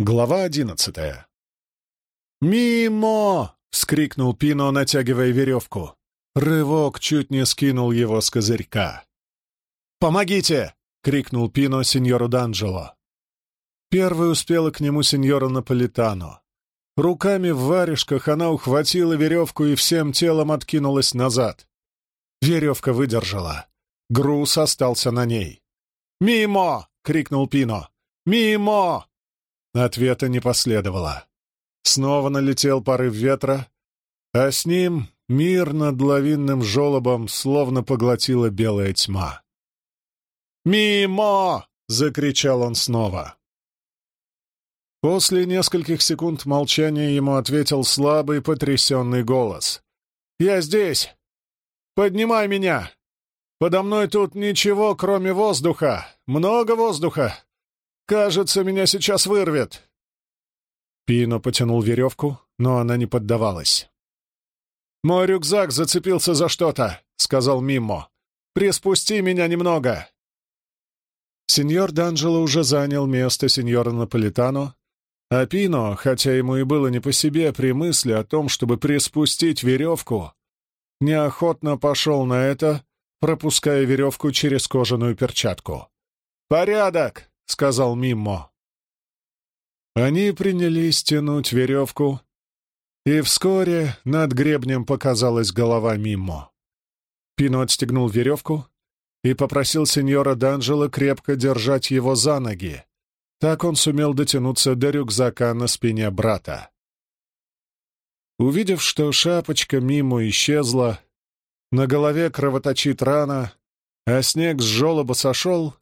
Глава одиннадцатая. «Мимо!» — вскрикнул Пино, натягивая веревку. Рывок чуть не скинул его с козырька. «Помогите!» — крикнул Пино сеньору Данджело. Первый успела к нему сеньора Наполитано. Руками в варежках она ухватила веревку и всем телом откинулась назад. Веревка выдержала. Груз остался на ней. «Мимо!» — крикнул Пино. «Мимо!» Ответа не последовало. Снова налетел порыв ветра, а с ним мир над лавинным жолобом словно поглотила белая тьма. «Мимо!» — закричал он снова. После нескольких секунд молчания ему ответил слабый потрясенный голос. «Я здесь! Поднимай меня! Подо мной тут ничего, кроме воздуха! Много воздуха! Кажется, меня сейчас вырвет!» Пино потянул веревку, но она не поддавалась. «Мой рюкзак зацепился за что-то», — сказал Миммо. «Приспусти меня немного». Сеньор Данджело уже занял место сеньора Наполитано, а Пино, хотя ему и было не по себе при мысли о том, чтобы приспустить веревку, неохотно пошел на это, пропуская веревку через кожаную перчатку. «Порядок!» — сказал Миммо. Они принялись тянуть веревку, и вскоре над гребнем показалась голова Миммо. Пино отстегнул веревку и попросил сеньора Данджела крепко держать его за ноги. Так он сумел дотянуться до рюкзака на спине брата. Увидев, что шапочка Мимо исчезла, на голове кровоточит рана, а снег с жолоба сошел,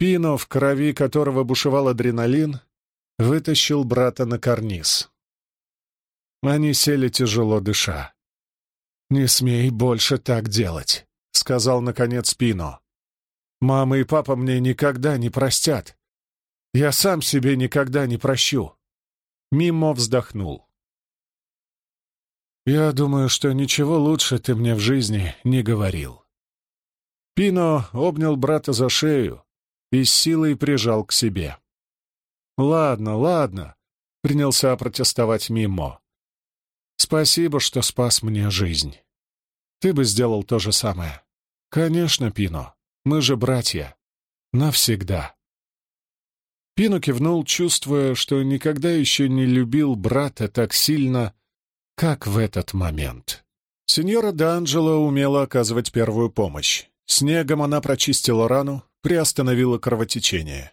Пино, в крови которого бушевал адреналин, вытащил брата на карниз. Они сели тяжело дыша. «Не смей больше так делать», — сказал, наконец, Пино. «Мама и папа мне никогда не простят. Я сам себе никогда не прощу». Мимо вздохнул. «Я думаю, что ничего лучше ты мне в жизни не говорил». Пино обнял брата за шею, и с силой прижал к себе. «Ладно, ладно», — принялся протестовать Мимо. «Спасибо, что спас мне жизнь. Ты бы сделал то же самое. Конечно, Пино, мы же братья. Навсегда». Пино кивнул, чувствуя, что никогда еще не любил брата так сильно, как в этот момент. Сеньора Д'Анджело умела оказывать первую помощь. Снегом она прочистила рану, приостановила кровотечение.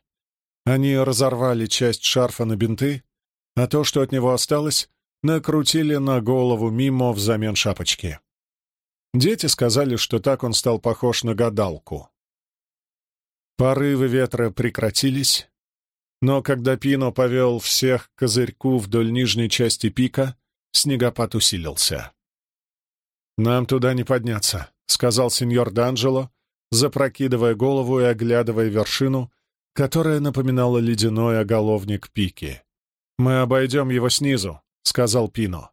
Они разорвали часть шарфа на бинты, а то, что от него осталось, накрутили на голову мимо взамен шапочки. Дети сказали, что так он стал похож на гадалку. Порывы ветра прекратились, но когда Пино повел всех к козырьку вдоль нижней части пика, снегопад усилился. «Нам туда не подняться», — сказал сеньор Д'Анджело, запрокидывая голову и оглядывая вершину, которая напоминала ледяной оголовник пики. «Мы обойдем его снизу», — сказал Пино.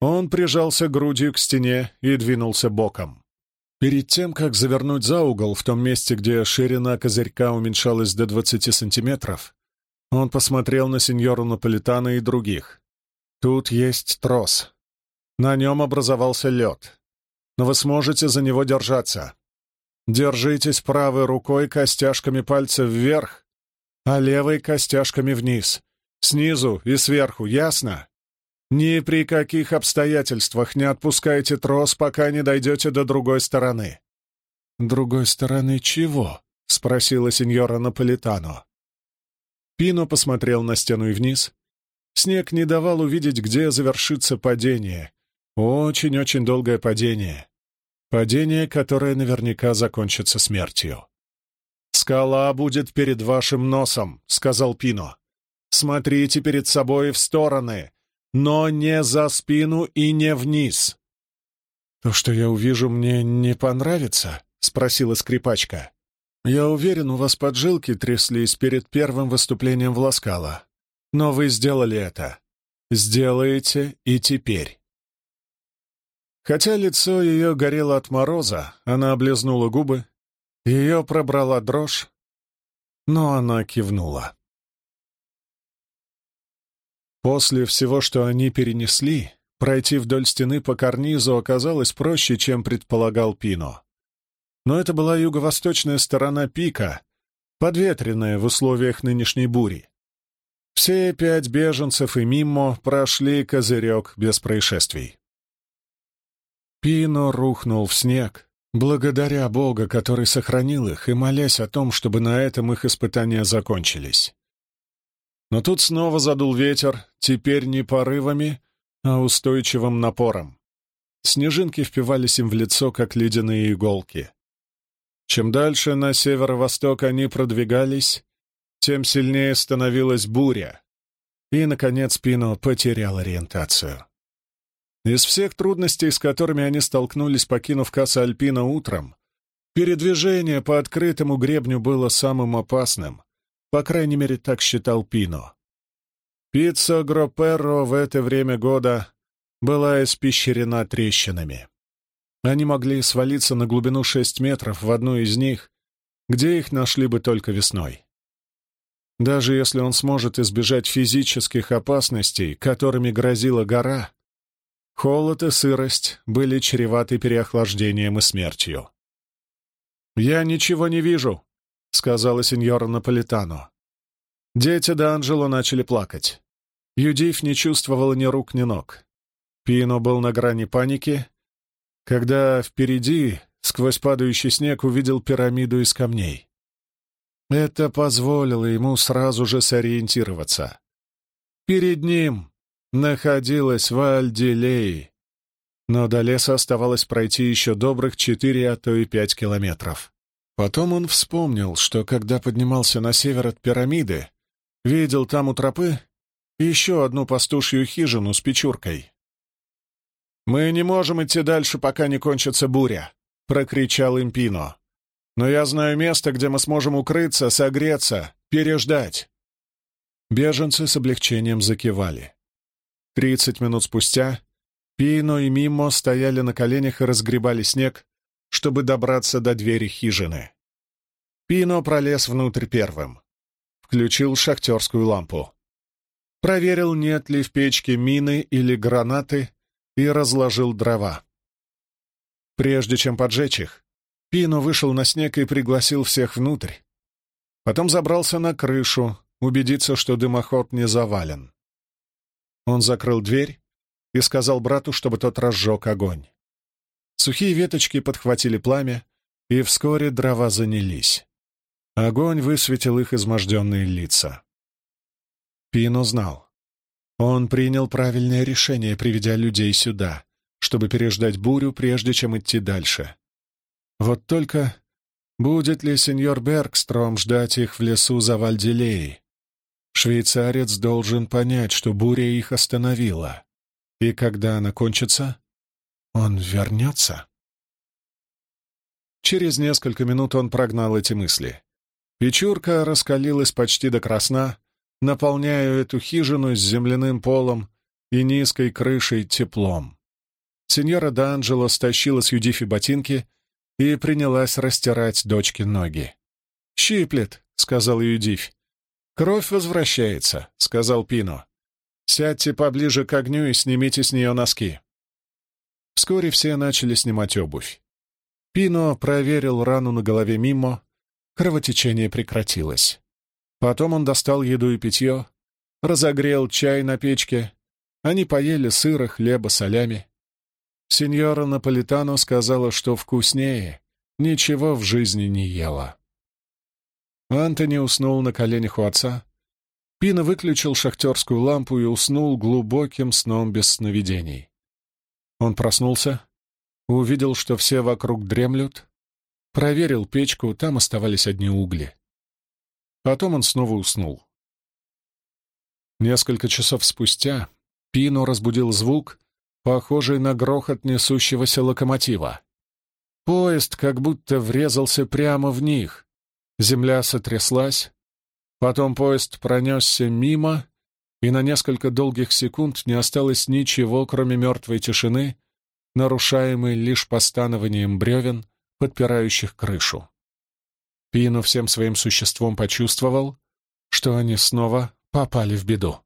Он прижался грудью к стене и двинулся боком. Перед тем, как завернуть за угол в том месте, где ширина козырька уменьшалась до 20 сантиметров, он посмотрел на сеньору Наполитана и других. Тут есть трос. На нем образовался лед. Но вы сможете за него держаться. Держитесь правой рукой костяшками пальцев вверх, а левой костяшками вниз. Снизу и сверху, ясно? Ни при каких обстоятельствах не отпускайте трос, пока не дойдете до другой стороны. «Другой стороны чего?» — спросила сеньора Наполитано. Пино посмотрел на стену и вниз. Снег не давал увидеть, где завершится падение. Очень-очень долгое падение. Падение, которое наверняка закончится смертью. «Скала будет перед вашим носом», — сказал Пино. «Смотрите перед собой в стороны, но не за спину и не вниз». «То, что я увижу, мне не понравится?» — спросила скрипачка. «Я уверен, у вас поджилки тряслись перед первым выступлением в Ласкало. Но вы сделали это. Сделаете и теперь». Хотя лицо ее горело от мороза, она облизнула губы, ее пробрала дрожь, но она кивнула. После всего, что они перенесли, пройти вдоль стены по карнизу оказалось проще, чем предполагал Пино. Но это была юго-восточная сторона пика, подветренная в условиях нынешней бури. Все пять беженцев и Миммо прошли козырек без происшествий. Пино рухнул в снег, благодаря Бога, который сохранил их, и молясь о том, чтобы на этом их испытания закончились. Но тут снова задул ветер, теперь не порывами, а устойчивым напором. Снежинки впивались им в лицо, как ледяные иголки. Чем дальше на северо-восток они продвигались, тем сильнее становилась буря. И, наконец, Пино потерял ориентацию. Из всех трудностей, с которыми они столкнулись, покинув Касса Альпина утром, передвижение по открытому гребню было самым опасным. По крайней мере, так считал Пино. Пицца Гроперро в это время года была испещрена трещинами. Они могли свалиться на глубину 6 метров в одну из них, где их нашли бы только весной. Даже если он сможет избежать физических опасностей, которыми грозила гора, холод и сырость были чреваты переохлаждением и смертью. «Я ничего не вижу», — сказала сеньора Наполитано. Дети Д'Анджело начали плакать. Юдив не чувствовала ни рук, ни ног. Пино был на грани паники, когда впереди, сквозь падающий снег, увидел пирамиду из камней. Это позволило ему сразу же сориентироваться. Перед ним находилась Вальдилей, но до леса оставалось пройти еще добрых четыре, а то и пять километров. Потом он вспомнил, что когда поднимался на север от пирамиды, Видел там у тропы еще одну пастушью хижину с печуркой. «Мы не можем идти дальше, пока не кончится буря», — прокричал Импино. «Но я знаю место, где мы сможем укрыться, согреться, переждать». Беженцы с облегчением закивали. Тридцать минут спустя Пино и Мимо стояли на коленях и разгребали снег, чтобы добраться до двери хижины. Пино пролез внутрь первым включил шахтерскую лампу. Проверил, нет ли в печке мины или гранаты, и разложил дрова. Прежде чем поджечь их, Пино вышел на снег и пригласил всех внутрь. Потом забрался на крышу, убедиться, что дымоход не завален. Он закрыл дверь и сказал брату, чтобы тот разжег огонь. Сухие веточки подхватили пламя, и вскоре дрова занялись. Огонь высветил их изможденные лица. Пино знал. Он принял правильное решение, приведя людей сюда, чтобы переждать бурю, прежде чем идти дальше. Вот только будет ли сеньор Бергстром ждать их в лесу за Вальдилеей? Швейцарец должен понять, что буря их остановила. И когда она кончится, он вернется. Через несколько минут он прогнал эти мысли. Печурка раскалилась почти до красна, наполняя эту хижину с земляным полом и низкой крышей теплом. Сеньора Д'Анджело стащила с Юдифи ботинки и принялась растирать дочке ноги. «Щиплет», — сказал Юдифь. «Кровь возвращается», — сказал Пино. «Сядьте поближе к огню и снимите с нее носки». Вскоре все начали снимать обувь. Пино проверил рану на голове Мимо, Кровотечение прекратилось. Потом он достал еду и питье, разогрел чай на печке. Они поели сыра, хлеба, солями. Сеньора Наполитано сказала, что вкуснее ничего в жизни не ела. Антони уснул на коленях у отца. Пина выключил шахтерскую лампу и уснул глубоким сном без сновидений. Он проснулся, увидел, что все вокруг дремлют, Проверил печку, там оставались одни угли. Потом он снова уснул. Несколько часов спустя Пино разбудил звук, похожий на грохот несущегося локомотива. Поезд как будто врезался прямо в них. Земля сотряслась. Потом поезд пронесся мимо, и на несколько долгих секунд не осталось ничего, кроме мертвой тишины, нарушаемой лишь постанованием бревен подпирающих крышу. Пину всем своим существом почувствовал, что они снова попали в беду.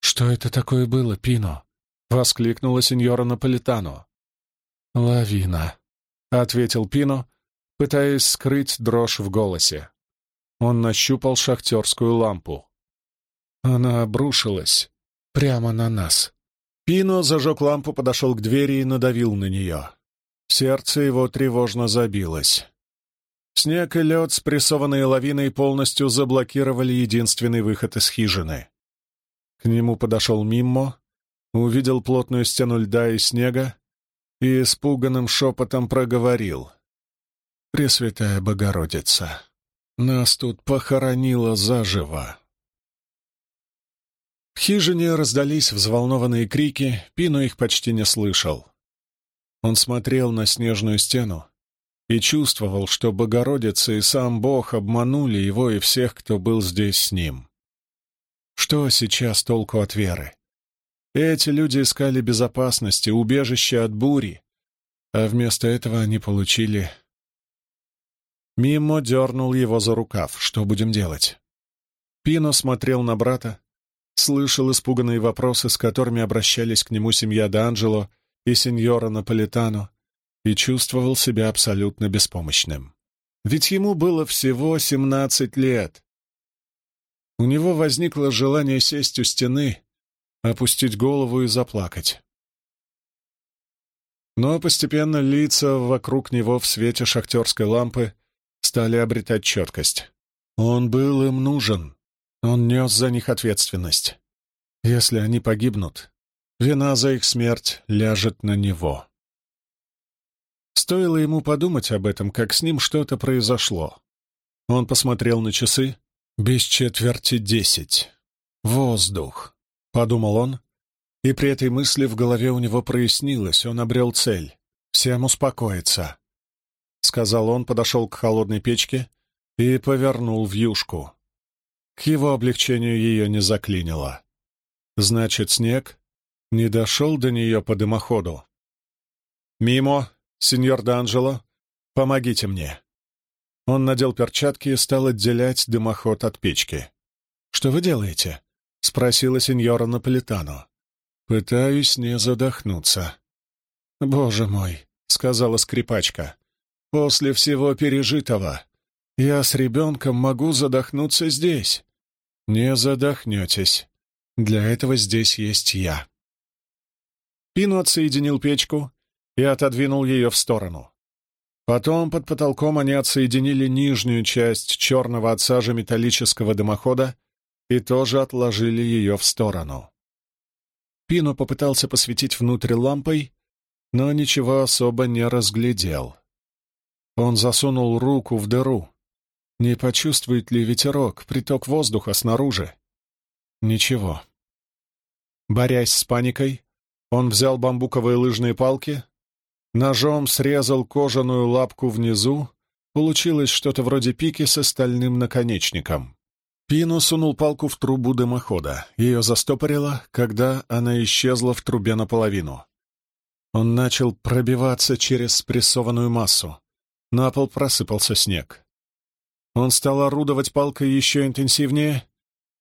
«Что это такое было, Пино?» — воскликнула сеньора Наполитано. «Лавина», — ответил Пино, пытаясь скрыть дрожь в голосе. Он нащупал шахтерскую лампу. Она обрушилась прямо на нас. Пино зажег лампу, подошел к двери и надавил на нее. Сердце его тревожно забилось. Снег и лед, спрессованные лавиной, полностью заблокировали единственный выход из хижины. К нему подошел Миммо, увидел плотную стену льда и снега и испуганным шепотом проговорил. «Пресвятая Богородица, нас тут похоронила заживо». В хижине раздались взволнованные крики, Пино их почти не слышал. Он смотрел на снежную стену и чувствовал, что Богородица и сам Бог обманули его и всех, кто был здесь с ним. Что сейчас толку от веры? Эти люди искали безопасности, убежища от бури, а вместо этого они получили... Мимо дернул его за рукав. Что будем делать? Пино смотрел на брата, слышал испуганные вопросы, с которыми обращались к нему семья Д'Анджело и сеньора Наполитано, и чувствовал себя абсолютно беспомощным. Ведь ему было всего семнадцать лет. У него возникло желание сесть у стены, опустить голову и заплакать. Но постепенно лица вокруг него в свете шахтерской лампы стали обретать четкость. Он был им нужен. Он нес за них ответственность. Если они погибнут, вина за их смерть ляжет на него. Стоило ему подумать об этом, как с ним что-то произошло. Он посмотрел на часы. Без четверти десять. Воздух, — подумал он, и при этой мысли в голове у него прояснилось, он обрел цель. «Всем успокоиться», — сказал он, подошел к холодной печке и повернул в юшку. К его облегчению ее не заклинило. Значит, снег не дошел до нее по дымоходу. «Мимо, сеньор Д'Анджело, помогите мне». Он надел перчатки и стал отделять дымоход от печки. «Что вы делаете?» — спросила сеньора Наполитано. «Пытаюсь не задохнуться». «Боже мой», — сказала скрипачка, — «после всего пережитого я с ребенком могу задохнуться здесь». «Не задохнетесь. Для этого здесь есть я». Пину отсоединил печку и отодвинул ее в сторону. Потом под потолком они отсоединили нижнюю часть черного от сажи металлического дымохода и тоже отложили ее в сторону. Пино попытался посветить внутрь лампой, но ничего особо не разглядел. Он засунул руку в дыру. Не почувствует ли ветерок, приток воздуха снаружи? Ничего. Борясь с паникой, он взял бамбуковые лыжные палки, Ножом срезал кожаную лапку внизу, получилось что-то вроде пики с стальным наконечником. Пину сунул палку в трубу дымохода. Ее застопорило, когда она исчезла в трубе наполовину. Он начал пробиваться через спрессованную массу. На пол просыпался снег. Он стал орудовать палкой еще интенсивнее.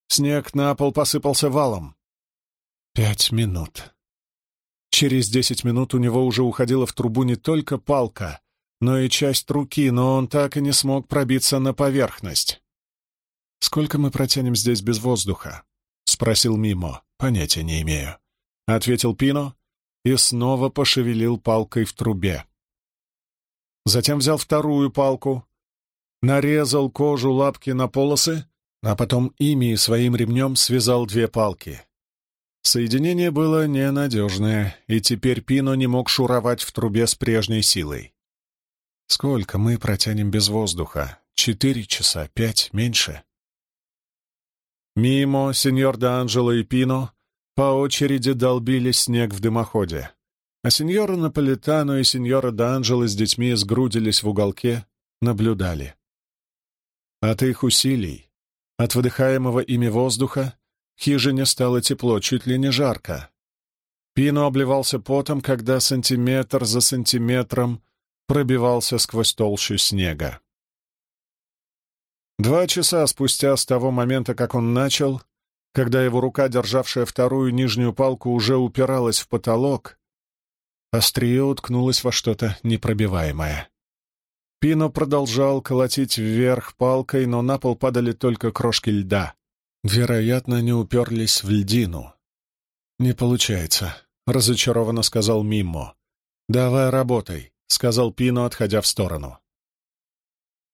Снег на пол посыпался валом. Пять минут. Через десять минут у него уже уходила в трубу не только палка, но и часть руки, но он так и не смог пробиться на поверхность. «Сколько мы протянем здесь без воздуха?» — спросил Мимо. «Понятия не имею», — ответил Пино и снова пошевелил палкой в трубе. Затем взял вторую палку, нарезал кожу лапки на полосы, а потом ими и своим ремнем связал две палки. Соединение было ненадежное, и теперь Пино не мог шуровать в трубе с прежней силой. Сколько мы протянем без воздуха? Четыре часа? Пять? Меньше? Мимо, сеньор Д'Анджело и Пино по очереди долбили снег в дымоходе, а сеньора Наполитано и сеньора Д'Анджело с детьми сгрудились в уголке, наблюдали. От их усилий, от выдыхаемого ими воздуха, хижине стало тепло, чуть ли не жарко. Пино обливался потом, когда сантиметр за сантиметром пробивался сквозь толщу снега. Два часа спустя с того момента, как он начал, Когда его рука, державшая вторую нижнюю палку, уже упиралась в потолок, острие уткнулось во что-то непробиваемое. Пино продолжал колотить вверх палкой, но на пол падали только крошки льда. Вероятно, не уперлись в льдину. «Не получается», — разочарованно сказал Миммо. «Давай работай», — сказал Пино, отходя в сторону.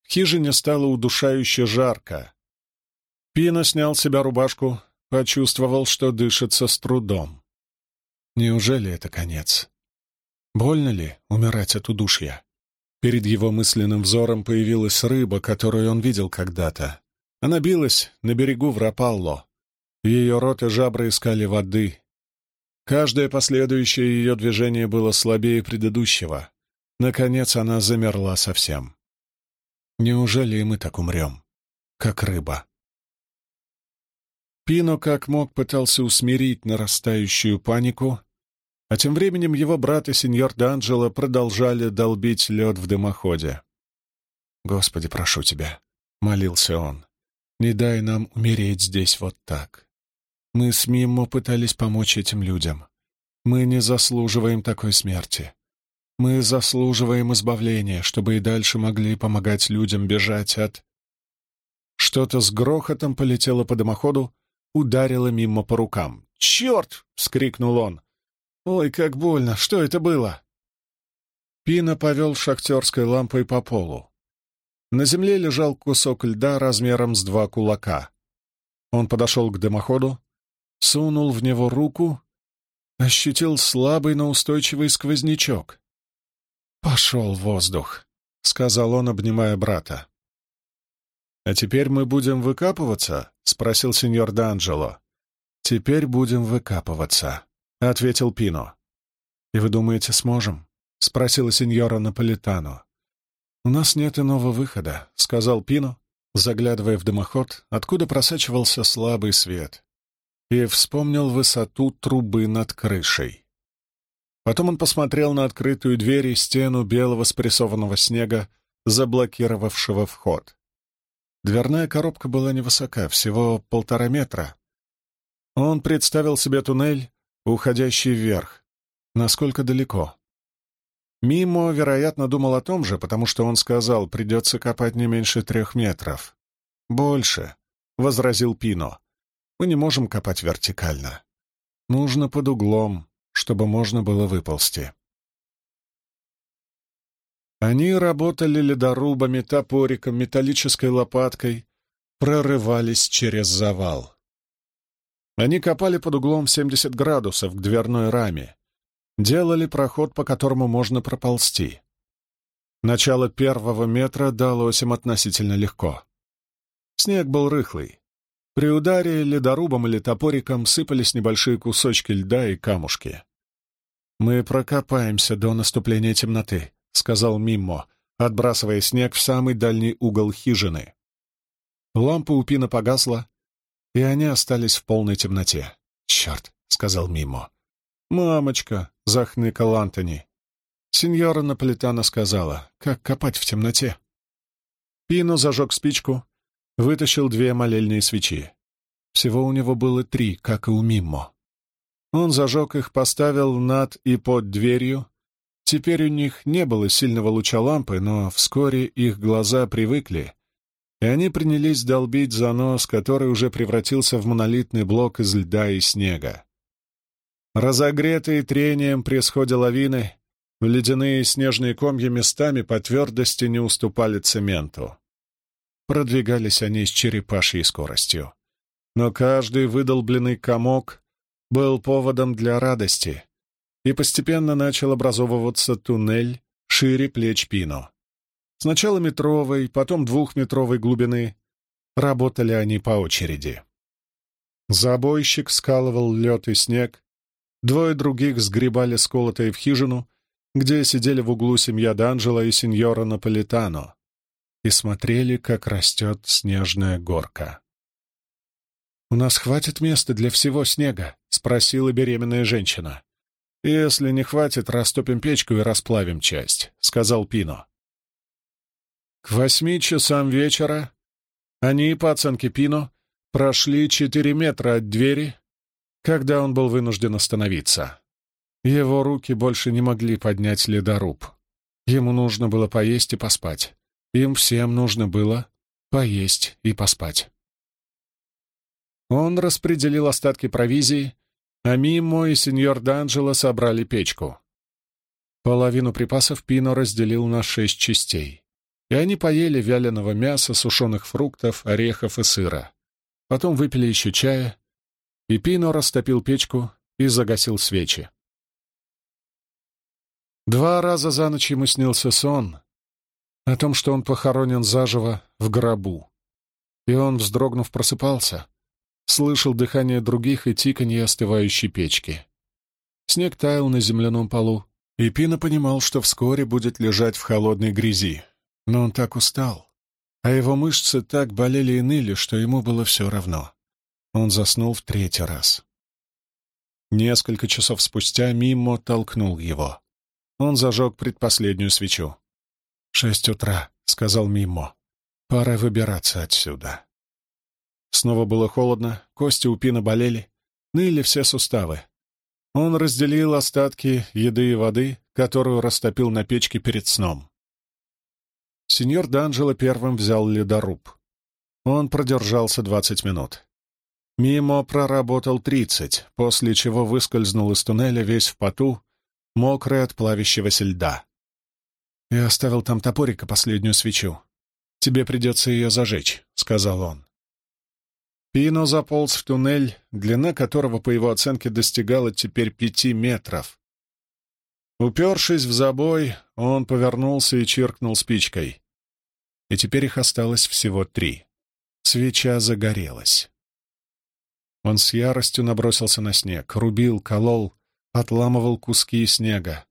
В хижине стало удушающе жарко. Пино снял с себя рубашку, почувствовал, что дышится с трудом. Неужели это конец? Больно ли умирать от удушья? Перед его мысленным взором появилась рыба, которую он видел когда-то. Она билась на берегу в Рапалло. Ее рот и жабры искали воды. Каждое последующее ее движение было слабее предыдущего. Наконец она замерла совсем. Неужели и мы так умрем, как рыба? Пино как мог пытался усмирить нарастающую панику, а тем временем его брат и сеньор Д'Анджело продолжали долбить лед в дымоходе. «Господи, прошу тебя», — молился он, — «не дай нам умереть здесь вот так. Мы с Миммо пытались помочь этим людям. Мы не заслуживаем такой смерти. Мы заслуживаем избавления, чтобы и дальше могли помогать людям бежать от...» Что-то с грохотом полетело по дымоходу, ударило мимо по рукам. «Черт!» — вскрикнул он. «Ой, как больно! Что это было?» Пина повел шахтерской лампой по полу. На земле лежал кусок льда размером с два кулака. Он подошел к дымоходу, сунул в него руку, ощутил слабый, но устойчивый сквознячок. «Пошел воздух», — сказал он, обнимая брата. «А теперь мы будем выкапываться?» — спросил сеньор Д'Анджело. «Теперь будем выкапываться», — ответил Пино. «И вы думаете, сможем?» — спросила сеньора Наполитано. «У нас нет иного выхода», — сказал Пино, заглядывая в дымоход, откуда просачивался слабый свет, и вспомнил высоту трубы над крышей. Потом он посмотрел на открытую дверь и стену белого спрессованного снега, заблокировавшего вход. Дверная коробка была невысока, всего полтора метра. Он представил себе туннель, уходящий вверх. Насколько далеко? Мимо, вероятно, думал о том же, потому что он сказал, придется копать не меньше трех метров. «Больше», — возразил Пино. «Мы не можем копать вертикально. Нужно под углом, чтобы можно было выползти». Они работали ледорубами, топориком, металлической лопаткой, прорывались через завал. Они копали под углом 70 градусов к дверной раме, делали проход, по которому можно проползти. Начало первого метра далось им относительно легко. Снег был рыхлый. При ударе ледорубом или топориком сыпались небольшие кусочки льда и камушки. «Мы прокопаемся до наступления темноты», — сказал Миммо, отбрасывая снег в самый дальний угол хижины. Лампа у Пина погасла, и они остались в полной темноте. «Черт!» — сказал Мимо. «Мамочка!» — захныкал Антони. Сеньора Наполитана сказала, «Как копать в темноте?» Пино зажег спичку, вытащил две молельные свечи. Всего у него было три, как и у Мимо. Он зажег их, поставил над и под дверью. Теперь у них не было сильного луча лампы, но вскоре их глаза привыкли и они принялись долбить занос, который уже превратился в монолитный блок из льда и снега. Разогретые трением при сходе лавины, ледяные снежные комья местами по твердости не уступали цементу. Продвигались они с черепашьей скоростью. Но каждый выдолбленный комок был поводом для радости, и постепенно начал образовываться туннель шире плеч Пино. Сначала метровой, потом двухметровой глубины. Работали они по очереди. Забойщик скалывал лед и снег. Двое других сгребали сколотые в хижину, где сидели в углу семья Д'Анджело и сеньора Наполитано, и смотрели, как растет снежная горка. «У нас хватит места для всего снега?» — спросила беременная женщина. «Если не хватит, растопим печку и расплавим часть», — сказал Пино. К восьми часам вечера они, по оценке Пино, прошли четыре метра от двери, когда он был вынужден остановиться. Его руки больше не могли поднять ледоруб. Ему нужно было поесть и поспать. Им всем нужно было поесть и поспать. Он распределил остатки провизии, а Мимо и сеньор Д'Анджело собрали печку. Половину припасов Пино разделил на шесть частей, и они поели вяленого мяса, сушеных фруктов, орехов и сыра. Потом выпили еще чая, и Пино растопил печку и загасил свечи. Два раза за ночь ему снился сон о том, что он похоронен заживо в гробу. И он, вздрогнув, просыпался, слышал дыхание других и тиканье остывающей печки. Снег таял на земляном полу, и Пина понимал, что вскоре будет лежать в холодной грязи. Но он так устал, а его мышцы так болели и ныли, что ему было все равно. Он заснул в третий раз. Несколько часов спустя Мимо толкнул его. Он зажег предпоследнюю свечу. «Шесть утра», — сказал Мимо. «Пора выбираться отсюда». Снова было холодно, кости у Пина болели, ныли все суставы. Он разделил остатки еды и воды, которую растопил на печке перед сном. Сеньор Д'Анджело первым взял ледоруб. Он продержался двадцать минут. Мимо проработал тридцать, после чего выскользнул из туннеля весь в поту, мокрый от плавящегося льда. «Я оставил там топорика последнюю свечу. Тебе придется ее зажечь», — сказал он. Пино заполз в туннель, длина которого, по его оценке, достигала теперь пяти метров. Упершись в забой, он повернулся и чиркнул спичкой. И теперь их осталось всего три. Свеча загорелась. Он с яростью набросился на снег, рубил, колол, отламывал куски снега,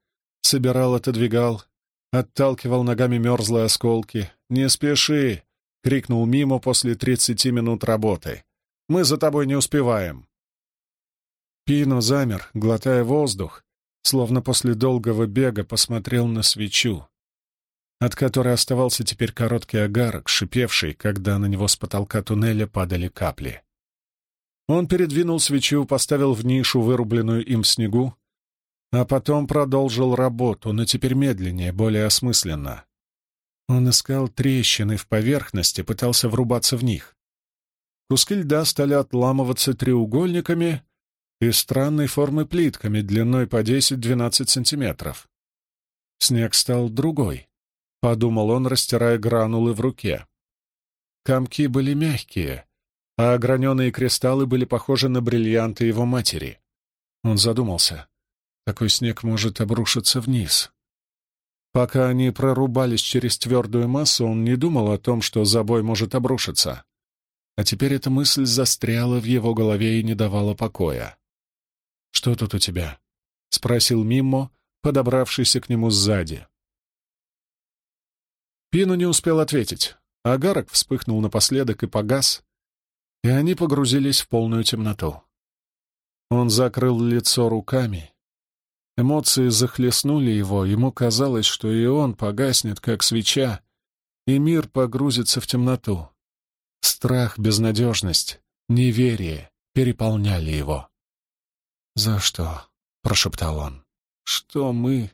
собирал, отодвигал, отталкивал ногами мерзлые осколки. «Не спеши!» — крикнул мимо после тридцати минут работы. «Мы за тобой не успеваем!» Пино замер, глотая воздух, словно после долгого бега посмотрел на свечу, от которой оставался теперь короткий огарок, шипевший, когда на него с потолка туннеля падали капли. Он передвинул свечу, поставил в нишу, вырубленную им в снегу, а потом продолжил работу, но теперь медленнее, более осмысленно. Он искал трещины в поверхности, пытался врубаться в них. Куски льда стали отламываться треугольниками и странной формы плитками длиной по 10-12 сантиметров. Снег стал другой, — подумал он, растирая гранулы в руке. Комки были мягкие, а ограненные кристаллы были похожи на бриллианты его матери. Он задумался. Такой снег может обрушиться вниз. Пока они прорубались через твердую массу, он не думал о том, что забой может обрушиться. А теперь эта мысль застряла в его голове и не давала покоя. «Что тут у тебя?» — спросил Миммо, подобравшийся к нему сзади. Пину не успел ответить. Агарок вспыхнул напоследок и погас, и они погрузились в полную темноту. Он закрыл лицо руками. Эмоции захлестнули его, ему казалось, что и он погаснет, как свеча, и мир погрузится в темноту. Страх, безнадежность, неверие переполняли его. «За что?» — прошептал он. «Что мы...»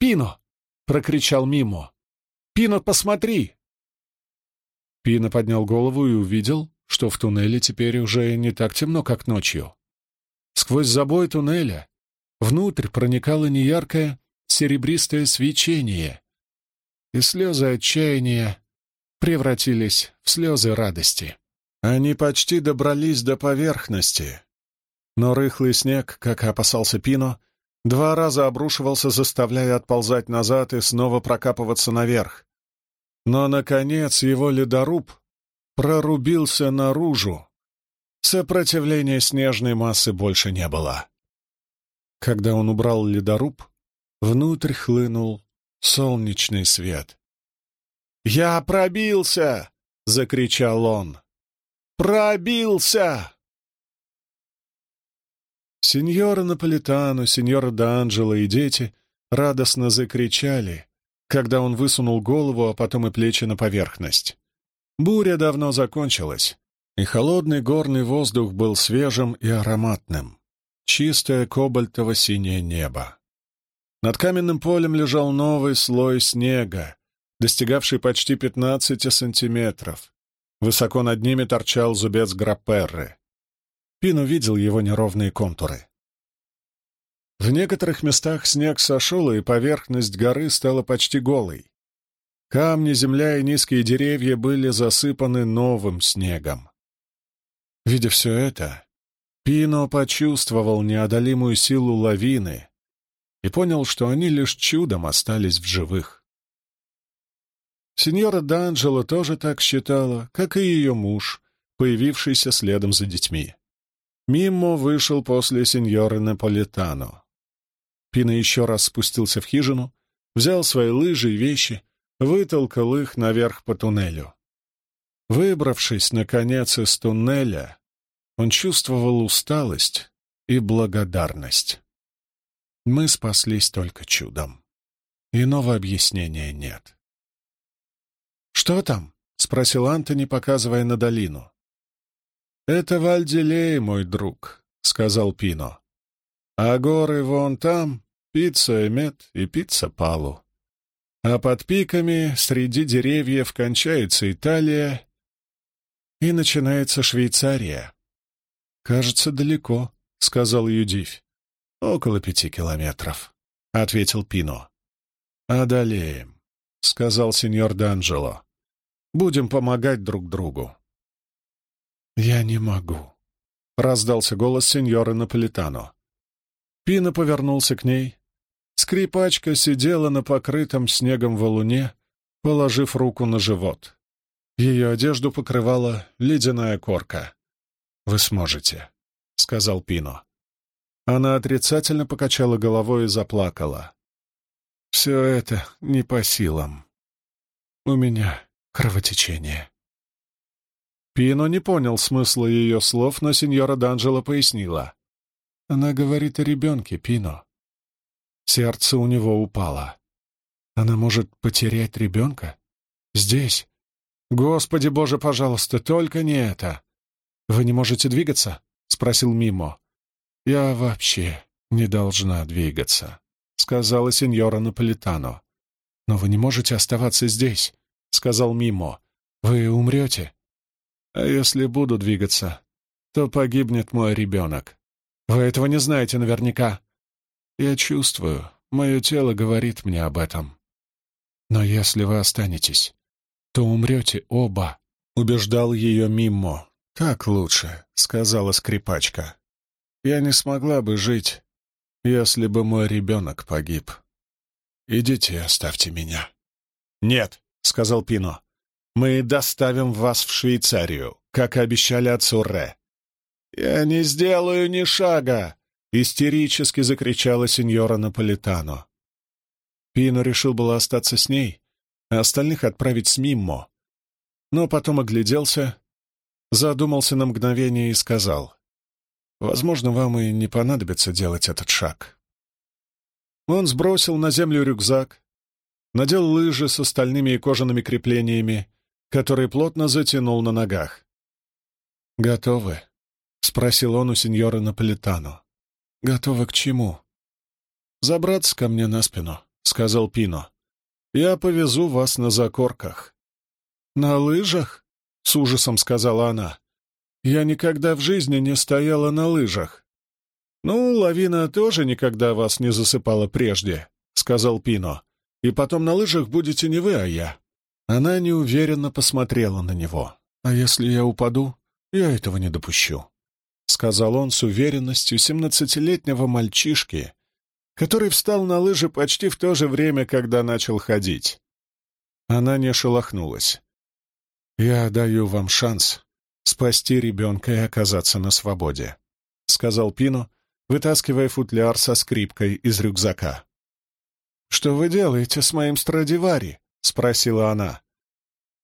«Пино!» — прокричал Мимо. «Пино, посмотри!» Пино поднял голову и увидел, что в туннеле теперь уже не так темно, как ночью. Сквозь забой туннеля внутрь проникало неяркое серебристое свечение, и слезы отчаяния превратились в слезы радости. Они почти добрались до поверхности, но рыхлый снег, как опасался Пино, два раза обрушивался, заставляя отползать назад и снова прокапываться наверх. Но, наконец, его ледоруб прорубился наружу. Сопротивления снежной массы больше не было. Когда он убрал ледоруб, внутрь хлынул солнечный свет. «Я пробился!» — закричал он. «Пробился!» Сеньора Наполитано, сеньора Д'Анджело и дети радостно закричали, когда он высунул голову, а потом и плечи на поверхность. Буря давно закончилась, и холодный горный воздух был свежим и ароматным. Чистое кобальтово-синее небо. Над каменным полем лежал новый слой снега, достигавший почти 15 сантиметров. Высоко над ними торчал зубец Грапперры. Пин увидел его неровные контуры. В некоторых местах снег сошел, и поверхность горы стала почти голой. Камни, земля и низкие деревья были засыпаны новым снегом. Видя все это, Пино почувствовал неодолимую силу лавины и понял, что они лишь чудом остались в живых. Сеньора Д'Анджело тоже так считала, как и ее муж, появившийся следом за детьми. Мимо вышел после сеньоры Наполитано. Пина еще раз спустился в хижину, взял свои лыжи и вещи, вытолкал их наверх по туннелю. Выбравшись, наконец, из туннеля, он чувствовал усталость и благодарность. Мы спаслись только чудом. Иного объяснения нет. «Что там?» — спросил Антони, показывая на долину. «Это Вальдилей, мой друг», — сказал Пино. «А горы вон там — пицца Эмет и пицца Палу. А под пиками среди деревьев кончается Италия и начинается Швейцария. «Кажется, далеко», — сказал Юдивь. «Около пяти километров», — ответил Пино. «Одолеем», — сказал сеньор Д'Анджело. Будем помогать друг другу». «Я не могу», — раздался голос сеньора Наполитано. Пина повернулся к ней. Скрипачка сидела на покрытом снегом валуне, положив руку на живот. Ее одежду покрывала ледяная корка. «Вы сможете», — сказал Пино. Она отрицательно покачала головой и заплакала. «Все это не по силам. У меня кровотечение. Пино не понял смысла ее слов, но сеньора Д'Анджело пояснила. Она говорит о ребенке, Пино. Сердце у него упало. Она может потерять ребенка? Здесь? Господи боже, пожалуйста, только не это. Вы не можете двигаться? Спросил Мимо. Я вообще не должна двигаться, сказала сеньора Наполитано. Но вы не можете оставаться здесь. — сказал Мимо. «Вы умрете? А если буду двигаться, то погибнет мой ребенок. Вы этого не знаете наверняка. Я чувствую, мое тело говорит мне об этом. Но если вы останетесь, то умрете оба», — убеждал ее Мимо. «Так лучше», — сказала скрипачка. «Я не смогла бы жить, если бы мой ребенок погиб. Идите оставьте меня». «Нет», — сказал Пино. «Мы доставим вас в Швейцарию, как обещали отцу Ре». «Я не сделаю ни шага!» — истерически закричала сеньора Наполитано. Пино решил было остаться с ней, а остальных отправить с Миммо. Но потом огляделся, задумался на мгновение и сказал, «Возможно, вам и не понадобится делать этот шаг». Он сбросил на землю рюкзак, надел лыжи с остальными и кожаными креплениями, которые плотно затянул на ногах. «Готовы?» — спросил он у сеньора Наполитано. «Готовы к чему?» «Забраться ко мне на спину», — сказал Пино. «Я повезу вас на закорках». «На лыжах?» — с ужасом сказала она. «Я никогда в жизни не стояла на лыжах». «Ну, лавина тоже никогда вас не засыпала прежде», — сказал Пино. И потом на лыжах будете не вы, а я». Она неуверенно посмотрела на него. «А если я упаду, я этого не допущу», — сказал он с уверенностью семнадцатилетнего мальчишки, который встал на лыжи почти в то же время, когда начал ходить. Она не шелохнулась. «Я даю вам шанс спасти ребенка и оказаться на свободе», — сказал Пино, вытаскивая футляр со скрипкой из рюкзака. «Что вы делаете с моим Страдивари?» — спросила она.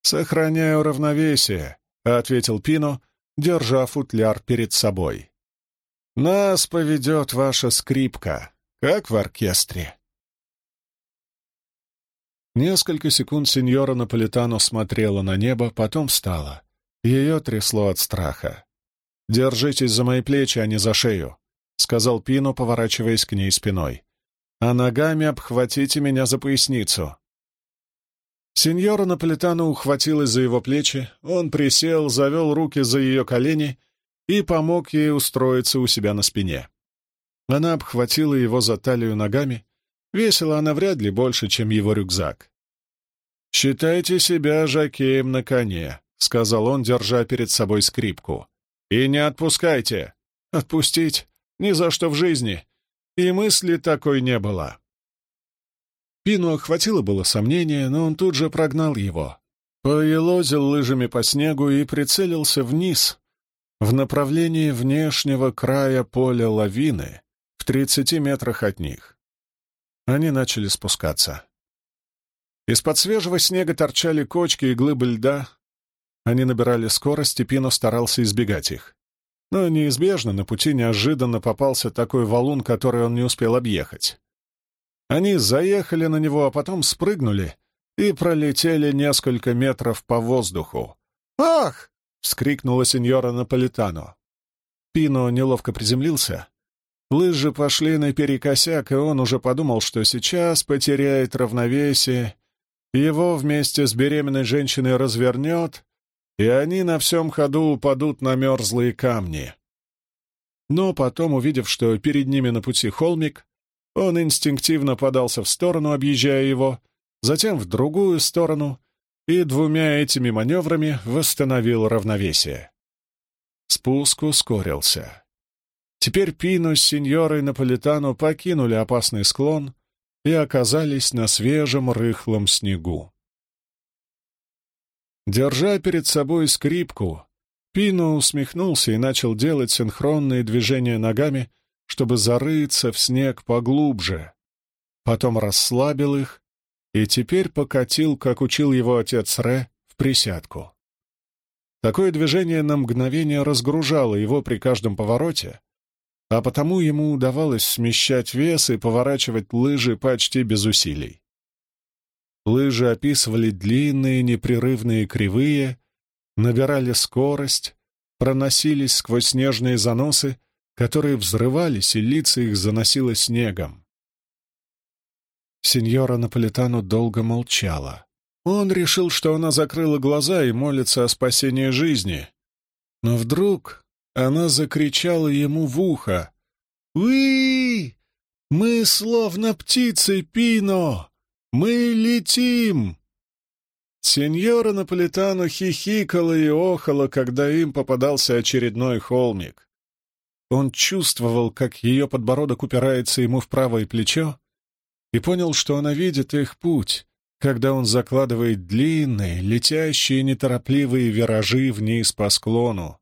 «Сохраняю равновесие», — ответил Пино, держа футляр перед собой. «Нас поведет ваша скрипка, как в оркестре». Несколько секунд сеньора Наполитано смотрела на небо, потом встала Ее трясло от страха. «Держитесь за мои плечи, а не за шею», — сказал Пино, поворачиваясь к ней спиной. «А ногами обхватите меня за поясницу». Сеньора Наполитано ухватилась за его плечи, он присел, завел руки за ее колени и помог ей устроиться у себя на спине. Она обхватила его за талию ногами. Весила она вряд ли больше, чем его рюкзак. «Считайте себя жакеем на коне», — сказал он, держа перед собой скрипку. «И не отпускайте! Отпустить? Ни за что в жизни! И мысли такой не было!» Пину охватило было сомнение, но он тут же прогнал его. Поелозил лыжами по снегу и прицелился вниз, в направлении внешнего края поля лавины, в тридцати метрах от них. Они начали спускаться. Из-под свежего снега торчали кочки и глыбы льда, они набирали скорость, и Пино старался избегать их. Но неизбежно на пути неожиданно попался такой валун, который он не успел объехать. Они заехали на него, а потом спрыгнули и пролетели несколько метров по воздуху. «Ах!» — вскрикнула сеньора Наполитано. Пино неловко приземлился. Лыжи пошли наперекосяк, и он уже подумал, что сейчас потеряет равновесие, его вместе с беременной женщиной развернет, и они на всем ходу упадут на мерзлые камни. Но потом, увидев, что перед ними на пути холмик, он инстинктивно подался в сторону, объезжая его, затем в другую сторону и двумя этими маневрами восстановил равновесие. Спуск ускорился. Теперь Пино с сеньорой Наполитану покинули опасный склон и оказались на свежем рыхлом снегу. Держа перед собой скрипку, Пино усмехнулся и начал делать синхронные движения ногами, чтобы зарыться в снег поглубже. Потом расслабил их и теперь покатил, как учил его отец Ре, в присядку. Такое движение на мгновение разгружало его при каждом повороте, а потому ему удавалось смещать вес и поворачивать лыжи почти без усилий. Лыжи описывали длинные непрерывные кривые, набирали скорость, проносились сквозь снежные заносы, которые взрывались, и лица их заносило снегом. Сеньора Наполитану долго молчала. Он решил, что она закрыла глаза и молится о спасении жизни. Но вдруг она закричала ему в ухо. «Вы! Мы словно птицы, Пино! Мы летим!» Сеньора Наполитано хихикала и охала, когда им попадался очередной холмик. Он чувствовал, как ее подбородок упирается ему в правое плечо, и понял, что она видит их путь, когда он закладывает длинные, летящие неторопливые виражи вниз по склону,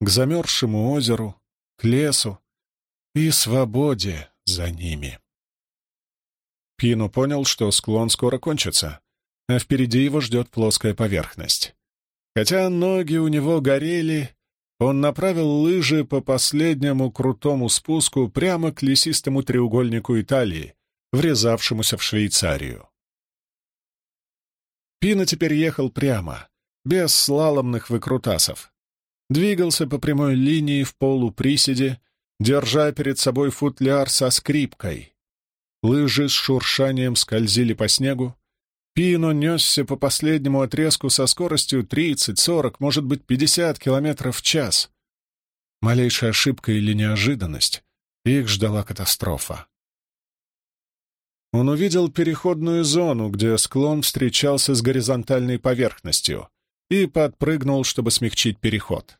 к замерзшему озеру, к лесу и свободе за ними. Пину понял, что склон скоро кончится, а впереди его ждет плоская поверхность. Хотя ноги у него горели, он направил лыжи по последнему крутому спуску прямо к лесистому треугольнику Италии, врезавшемуся в Швейцарию. Пино теперь ехал прямо, без слаломных выкрутасов. Двигался по прямой линии в полуприседе, держа перед собой футляр со скрипкой — Лыжи с шуршанием скользили по снегу. Пино несся по последнему отрезку со скоростью 30, 40, может быть, 50 километров в час. Малейшая ошибка или неожиданность, их ждала катастрофа. Он увидел переходную зону, где склон встречался с горизонтальной поверхностью, и подпрыгнул, чтобы смягчить переход.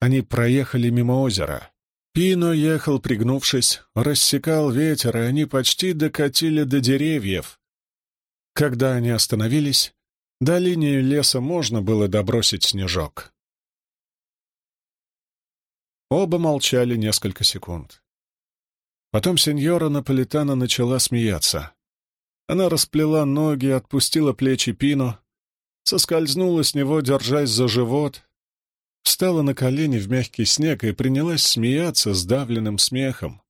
Они проехали мимо озера. Пино ехал, пригнувшись, рассекал ветер, и они почти докатили до деревьев. Когда они остановились, до линии леса можно было добросить снежок. Оба молчали несколько секунд. Потом сеньора Наполитана начала смеяться. Она расплела ноги, отпустила плечи Пино, соскользнула с него, держась за живот, встала на колени в мягкий снег и принялась смеяться сдавленным смехом,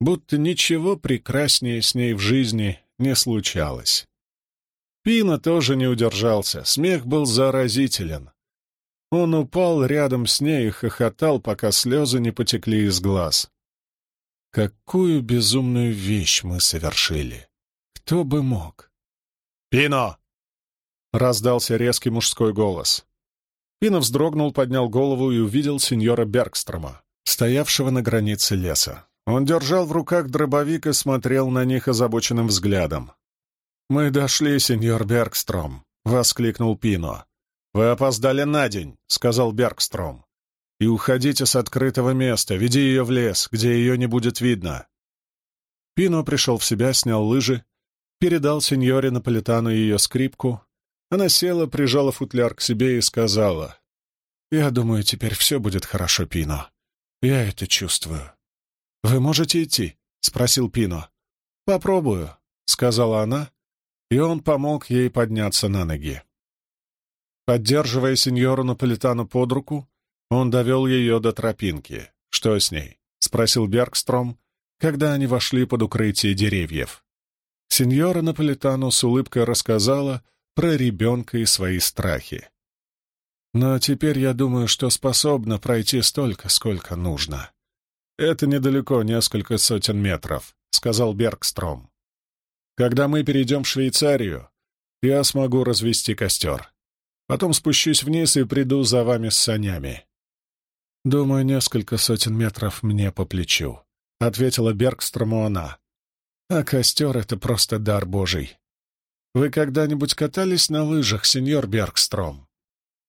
будто ничего прекраснее с ней в жизни не случалось. Пина тоже не удержался, смех был заразителен. Он упал рядом с ней и хохотал, пока слезы не потекли из глаз. Какую безумную вещь мы совершили! Кто бы мог? «Пино!» — раздался резкий мужской голос. Пино вздрогнул, поднял голову и увидел сеньора Бергстрома, стоявшего на границе леса. Он держал в руках дробовик и смотрел на них озабоченным взглядом. «Мы дошли, сеньор Бергстром!» — воскликнул Пино. «Вы опоздали на день», — сказал Бергстром. «И уходите с открытого места, веди ее в лес, где ее не будет видно». Пино пришел в себя, снял лыжи, передал сеньоре Наполитану ее скрипку. Она села, прижала футляр к себе и сказала, «Я думаю, теперь все будет хорошо, Пино. Я это чувствую». «Вы можете идти?» — спросил Пино. «Попробую», — сказала она, и он помог ей подняться на ноги. Поддерживая сеньору Наполитану под руку, он довел ее до тропинки. «Что с ней?» — спросил Бергстром, когда они вошли под укрытие деревьев. Сеньора Наполитану с улыбкой рассказала про ребенка и свои страхи. «Но теперь я думаю, что способна пройти столько, сколько нужно. Это недалеко, несколько сотен метров», — сказал Бергстром. «Когда мы перейдем в Швейцарию, я смогу развести костер. Потом спущусь вниз и приду за вами с санями». «Думаю, несколько сотен метров мне по плечу», — ответила Бергстрому она. «А костер — это просто дар Божий. Вы когда-нибудь катались на лыжах, сеньор Бергстром?»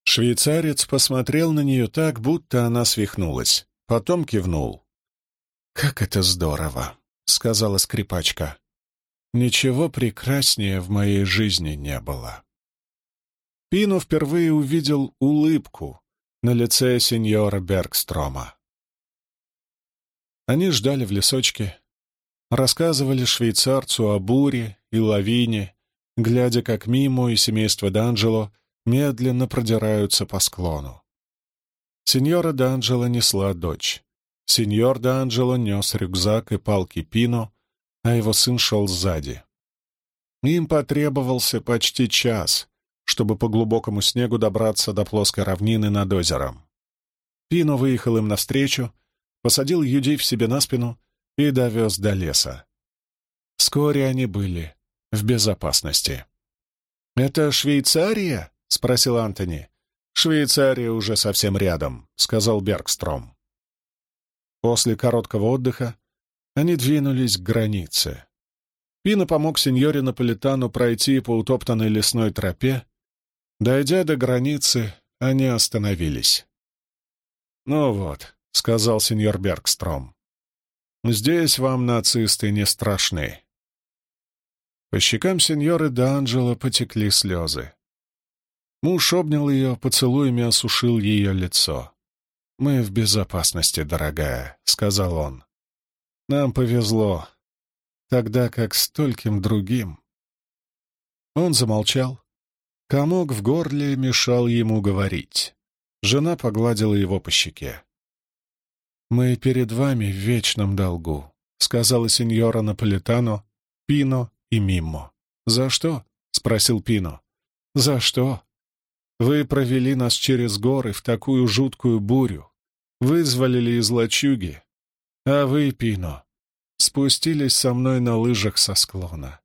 Швейцарец посмотрел на нее так, будто она свихнулась. Потом кивнул. «Как это здорово!» — сказала скрипачка. «Ничего прекраснее в моей жизни не было». Пино впервые увидел улыбку на лице сеньора Бергстрома. Они ждали в лесочке, рассказывали швейцарцу о буре и лавине, глядя, как Мимо и семейство D'Анджело медленно продираются по склону. Сеньора D'Анджело несла дочь. Сеньор D'Анджело нес рюкзак и палки Пино, а его сын шел сзади. Им потребовался почти час, чтобы по глубокому снегу добраться до плоской равнины над озером. Пино выехал им навстречу, посадил Юдив себе на спину и довез до леса. Вскоре они были в безопасности. «Это Швейцария?» — спросил Антони. «Швейцария уже совсем рядом», — сказал Бергстром. После короткого отдыха они двинулись к границе. Пино помог сеньоре Наполитану пройти по утоптанной лесной тропе, Дойдя до границы, они остановились. «Ну вот», — сказал сеньор Бергстром, — «здесь вам нацисты не страшны». По щекам сеньоры Д'Анджело потекли слезы. Муж обнял ее, поцелуями осушил ее лицо. «Мы в безопасности, дорогая», — сказал он. «Нам повезло, тогда как стольким другим». Он замолчал, Комок в горле мешал ему говорить. Жена погладила его по щеке. «Мы перед вами в вечном долгу», — сказала сеньора Наполитано, Пино и Миммо. «За что?» — спросил Пино. «За что? Вы провели нас через горы в такую жуткую бурю, вызволили из лачуги, а вы, Пино, спустились со мной на лыжах со склона.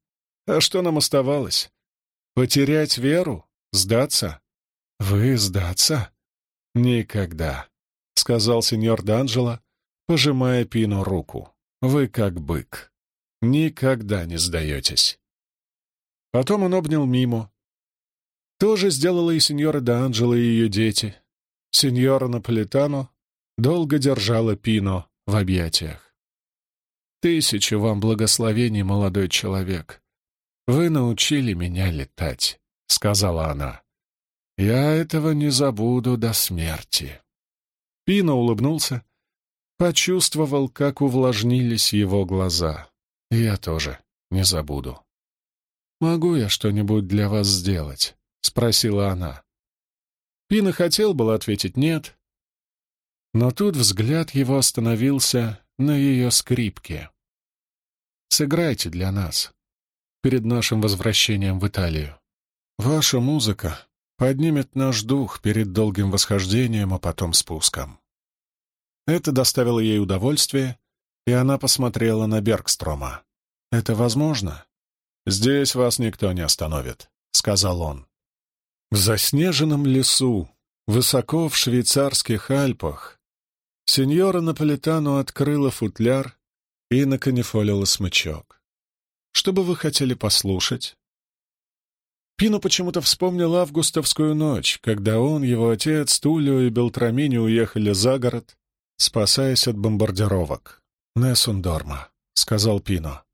А что нам оставалось? Потерять веру? Сдаться? Вы сдаться? Никогда, — сказал сеньор Д'Анджело, пожимая Пино руку. Вы как бык. Никогда не сдаетесь. Потом он обнял Мимо. То же сделала и сеньора Д'Анджело и ее дети. Сеньора Наполитано долго держала Пино в объятиях. «Тысячи вам благословений, молодой человек. «Вы научили меня летать», — сказала она. «Я этого не забуду до смерти». Пино улыбнулся, почувствовал, как увлажнились его глаза. «Я тоже не забуду». «Могу я что-нибудь для вас сделать?» — спросила она. Пино хотел было ответить «нет», но тут взгляд его остановился на ее скрипке. «Сыграйте для нас», перед нашим возвращением в Италию. Ваша музыка поднимет наш дух перед долгим восхождением, а потом спуском. Это доставило ей удовольствие, и она посмотрела на Бергстрома. «Это возможно?» «Здесь вас никто не остановит», — сказал он. В заснеженном лесу, высоко в швейцарских Альпах, сеньора Наполитану открыла футляр и наканифолила смычок. «Что бы вы хотели послушать?» Пину почему-то вспомнил августовскую ночь, когда он, его отец, Тулио и Белтрамини уехали за город, спасаясь от бомбардировок. «Нессундорма», — сказал Пино.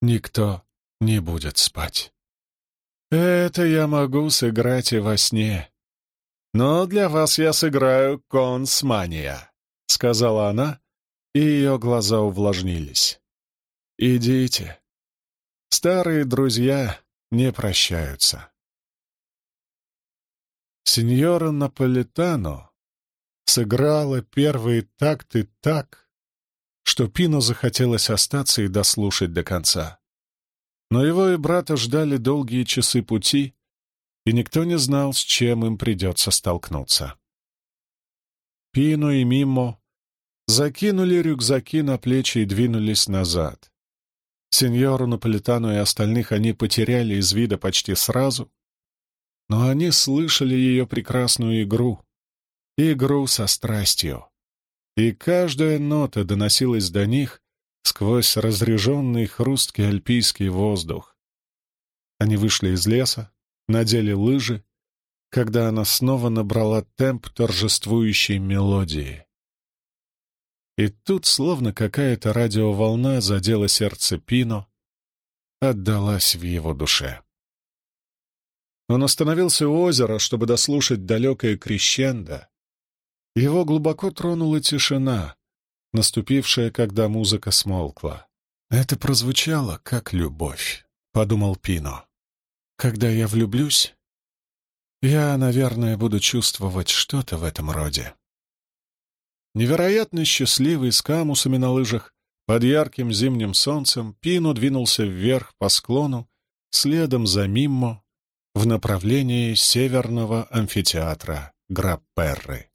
«Никто не будет спать». «Это я могу сыграть и во сне. Но для вас я сыграю консмания», — сказала она, и ее глаза увлажнились. «Идите. Старые друзья не прощаются». Сеньора Наполитано сыграла первые такты так, что Пино захотелось остаться и дослушать до конца. Но его и брата ждали долгие часы пути, и никто не знал, с чем им придется столкнуться. Пино и Мимо закинули рюкзаки на плечи и двинулись назад. Сеньору Наполитану и остальных они потеряли из вида почти сразу, но они слышали ее прекрасную игру, игру со страстью, и каждая нота доносилась до них сквозь разреженный хрусткий альпийский воздух. Они вышли из леса, надели лыжи, когда она снова набрала темп торжествующей мелодии. И тут, словно какая-то радиоволна задела сердце Пино, отдалась в его душе. Он остановился у озера, чтобы дослушать далекое крещендо. Его глубоко тронула тишина, наступившая, когда музыка смолкла. «Это прозвучало как любовь», — подумал Пино. «Когда я влюблюсь, я, наверное, буду чувствовать что-то в этом роде». Невероятно счастливый с камусами на лыжах, под ярким зимним солнцем, Пино двинулся вверх по склону, следом за Миммо, в направлении северного амфитеатра Грапперры.